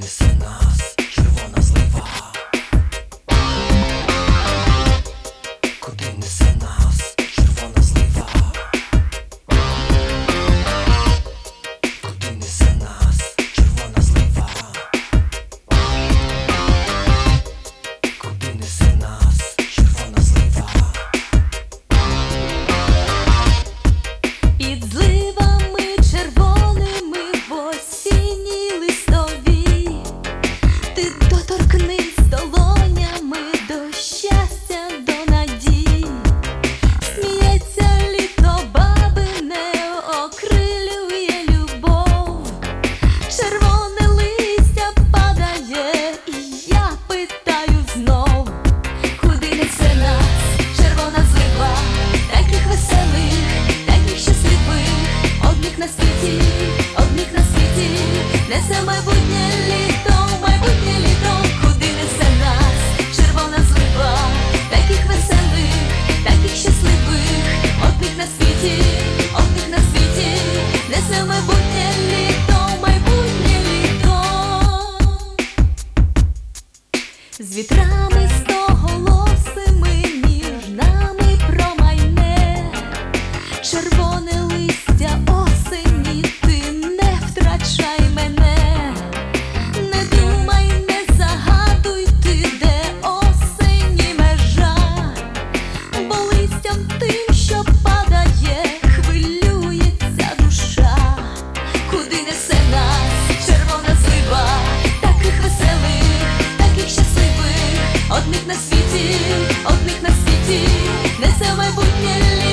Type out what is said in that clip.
The in. на світі. одних на світі, одних на світі, несе майбутнє літо.